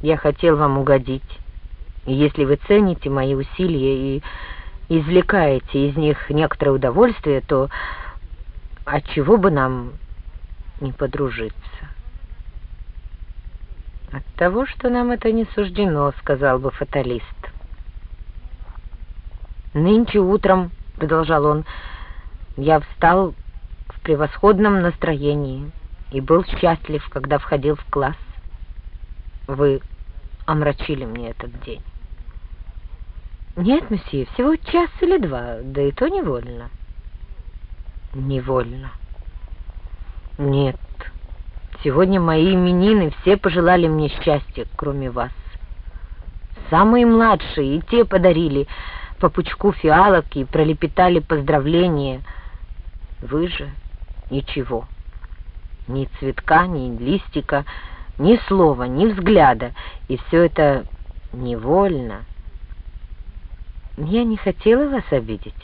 Я хотел вам угодить. Если вы цените мои усилия и извлекаете из них некоторое удовольствие, то отчего бы нам не подружиться? От того, что нам это не суждено, сказал бы фаталист. Нынче утром, продолжал он, я встал в превосходном настроении и был счастлив, когда входил в класс. Вы омрачили мне этот день. Нет, месье, всего час или два, да и то невольно. Невольно. Нет. Сегодня мои именины все пожелали мне счастья, кроме вас. Самые младшие и те подарили по пучку фиалок и пролепетали поздравления. Вы же ничего. Ни цветка, ни листика, ни слова, ни взгляда. И все это невольно, я не хотела вас обидеть.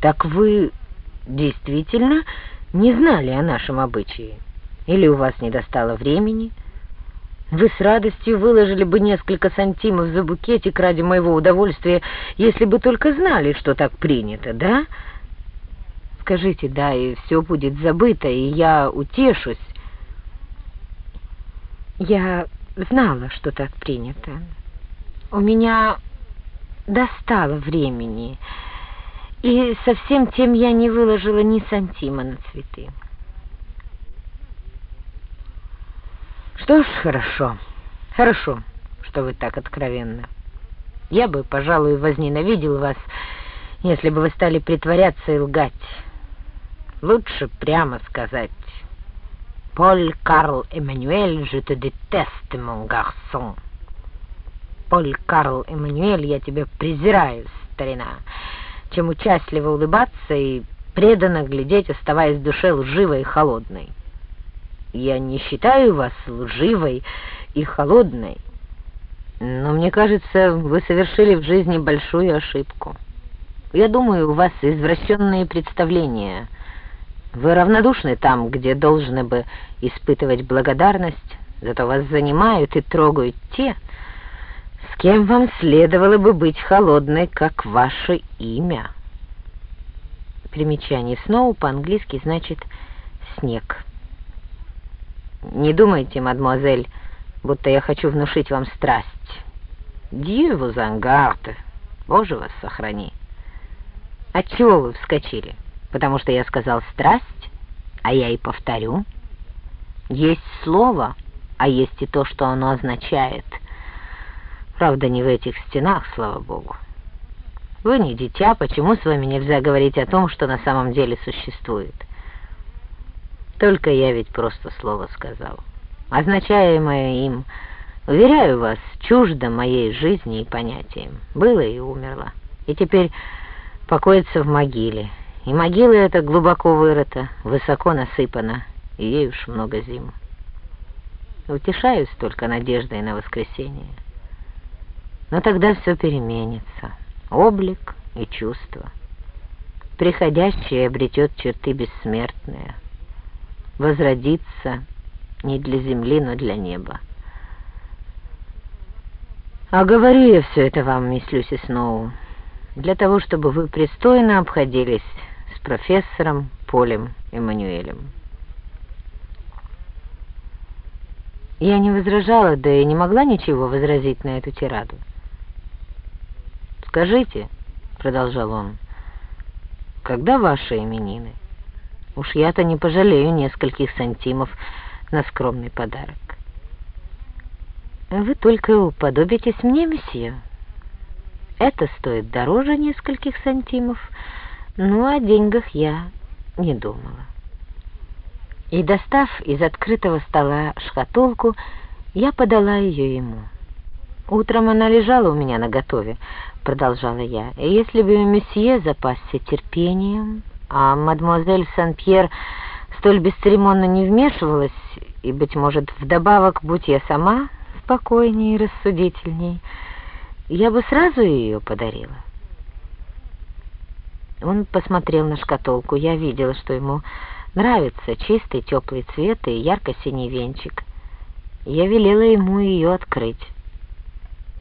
Так вы действительно не знали о нашем обычае? Или у вас не достало времени? Вы с радостью выложили бы несколько сантимов за букетик ради моего удовольствия, если бы только знали, что так принято, да? Скажите «да», и все будет забыто, и я утешусь. Я знала, что так принято. У меня достало времени, и совсем тем я не выложила ни сантима на цветы. Что ж, хорошо, хорошо, что вы так откровенны. Я бы, пожалуй, возненавидел вас, если бы вы стали притворяться и лгать. Лучше прямо сказать. «Поль Карл Эммануэль, je te déteste, mon garçon». Поль Карл Эммануэль, я тебя презираю, старина, чем участливо улыбаться и преданно глядеть, оставаясь в душе лживой и холодной. Я не считаю вас лживой и холодной, но мне кажется, вы совершили в жизни большую ошибку. Я думаю, у вас извращенные представления. Вы равнодушны там, где должны бы испытывать благодарность, зато вас занимают и трогают те, с кем вам следовало бы быть холодной, как ваше имя. Примечание Сноу по-английски значит «снег». Не думайте, мадемуазель, будто я хочу внушить вам страсть. Дью vous en garde. Боже вас сохрани. Отчего вы вскочили? Потому что я сказал «страсть», а я и повторю. Есть слово, а есть и то, что оно означает — Правда, не в этих стенах, слава богу. Вы не дитя, почему с вами нельзя говорить о том, что на самом деле существует? Только я ведь просто слово сказал. Означаемое им, уверяю вас, чуждо моей жизни и понятиям. Было и умерло. И теперь покоится в могиле. И могила эта глубоко вырыта, высоко насыпана, и ей уж много зим. Утешаюсь только надеждой на воскресенье. Но тогда все переменится, облик и чувство. Приходящее обретет черты бессмертные, возродится не для земли, но для неба. А говорю я все это вам, мисс Люси Сноу, для того, чтобы вы пристойно обходились с профессором Полем Эммануэлем. Я не возражала, да и не могла ничего возразить на эту тираду. «Скажите», — продолжал он, — «когда ваши именины? Уж я-то не пожалею нескольких сантимов на скромный подарок». «Вы только уподобитесь мне, месье. Это стоит дороже нескольких сантимов, ну, о деньгах я не думала». И, достав из открытого стола шкатулку, я подала ее ему. Утром она лежала у меня наготове, продолжала я, и если бы месье запасся терпением, а мадемуазель Сан-Пьер столь бесцеремонно не вмешивалась, и, быть может, вдобавок, будь я сама спокойнее и рассудительней, я бы сразу ее подарила. Он посмотрел на шкатулку. Я видела, что ему нравится чистый теплый цвет и ярко-синий венчик. Я велела ему ее открыть.